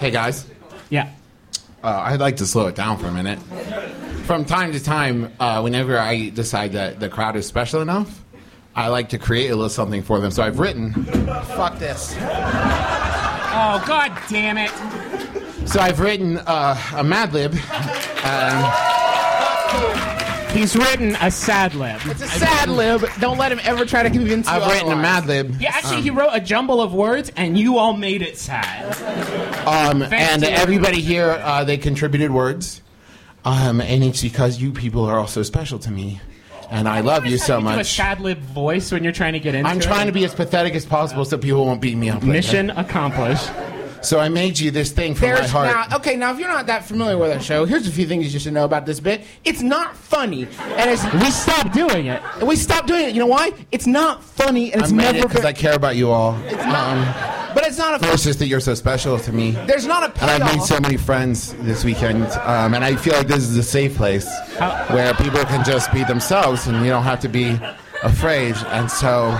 Hey guys, Yeah. uh, I'd like to slow it down for a minute. From time to time, uh, whenever I decide that the crowd is special enough, I like to create a little something for them. So I've written, fuck this. Oh God damn it! So I've written uh, a Mad Lib. Um, He's written a sad lib. It's a sad lib. Don't let him ever try to convince you. I've written a otherwise. Mad Lib. Yeah, actually, he wrote a jumble of words, and you all made it sad. Um, and to- everybody here, uh, they contributed words. Um, and it's because you people are all so special to me. And I love you so Do a much. sad lib voice when you're trying to get into I'm it. trying to be as pathetic as possible so people won't beat me up. later. Mission accomplished. So I made you this thing from my heart. now okay. Now, if you're not that familiar with our show, here's a few things you should know about this bit. It's not funny, and it's We stopped doing it. we stopped doing it. You know why? It's not funny, and it's I it's made it never. because I care about you all. not- Um, but it's not a. first is that you're so special to me. There's not a And I've made so many friends this weekend, um, and I feel like this is a safe place where people can just be themselves, and you don't have to be afraid. And so,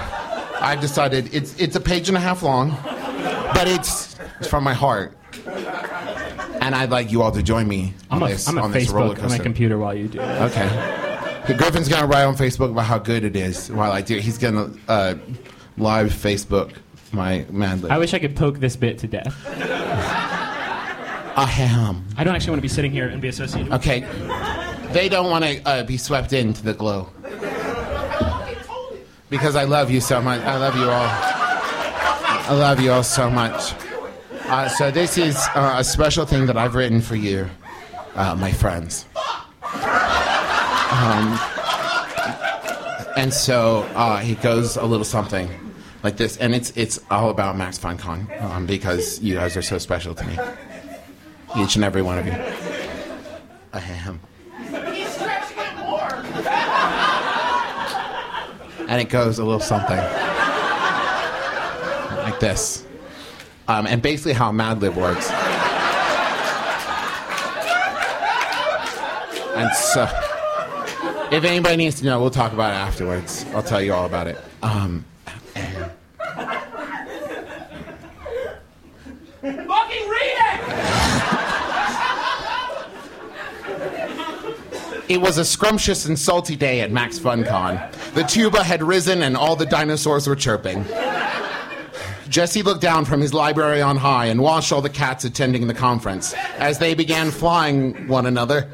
I've decided it's it's a page and a half long, but it's, it's from my heart, and I'd like you all to join me I'm on a, this I'm a on this roller Facebook on my coaster. computer while you do that. Okay. Okay, Griffin's gonna write on Facebook about how good it is while I do. it. He's gonna uh, live Facebook my man. I wish I could poke this bit to death. I am. I don't actually want to be sitting here and be associated. with Okay. They don't want to uh, be swept into the glow. Because I love you so much. I love you all. I love you all so much. Uh, so this is uh, a special thing that I've written for you, uh, my friends. Um, and so uh, it goes a little something like this, and it's it's all about Max FunCon um, because you guys are so special to me, each and every one of you. I am. And it goes a little something like this. Um, and basically, how Mad Lib works. And so, if anybody needs to know, we'll talk about it afterwards. I'll tell you all about it. Um, Fucking read it! It was a scrumptious and salty day at Max FunCon. The tuba had risen and all the dinosaurs were chirping. Jesse looked down from his library on high and watched all the cats attending the conference as they began flying one another.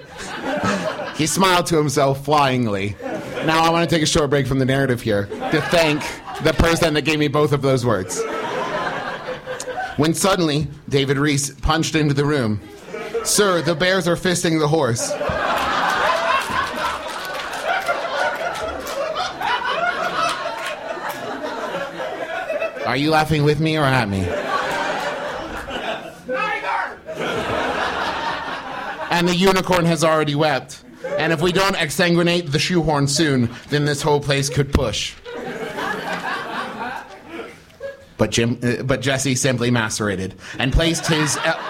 He smiled to himself flyingly. Now I want to take a short break from the narrative here to thank the person that gave me both of those words. When suddenly David Rees punched into the room. Sir, the bears are fisting the horse. Are you laughing with me or at me? And the unicorn has already wept. And if we don't exsanguinate the shoehorn soon, then this whole place could push. But Jim, uh, but Jesse simply macerated and placed his el-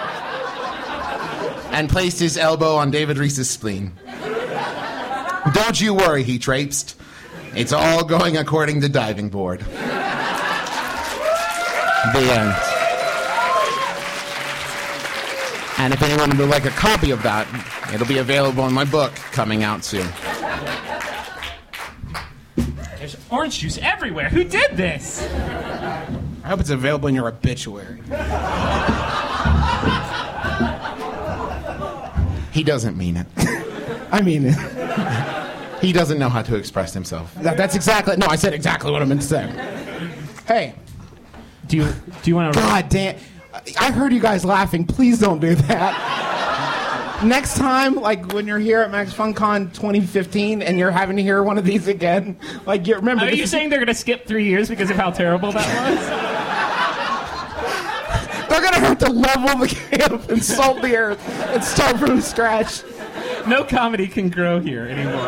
and placed his elbow on David Rees's spleen. Don't you worry, he traipsed. It's all going according to diving board. The end. And if anyone would like a copy of that, it'll be available in my book coming out soon. There's orange juice everywhere. Who did this? I hope it's available in your obituary. He doesn't mean it. I mean, it. He doesn't know how to express himself. that, that's exactly. No, I said exactly what I meant to say. Hey, Do you do you want to? God damn! I heard you guys laughing. Please don't do that. Next time, like when you're here at Max FunCon 2015 and you're having to hear one of these again, like you remember. Are you is- saying they're going to skip three years because of how terrible that was? they're gonna have to level the camp and salt the earth and start from scratch? No comedy can grow here anymore.